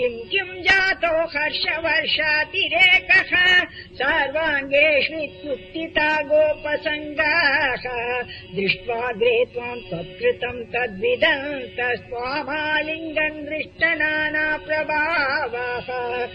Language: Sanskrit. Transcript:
किम् किम् जातो हर्षवर्षातिरेकः? सर्वाङ्गेष्वित्युत्थिता गोपसङ्गाः। दृष्ट्वा ग्रे त्वाम् त्वत्कृतम् तद्विदन्तस्त्वामालिङ्गम् दृष्ट नानाप्रभावाः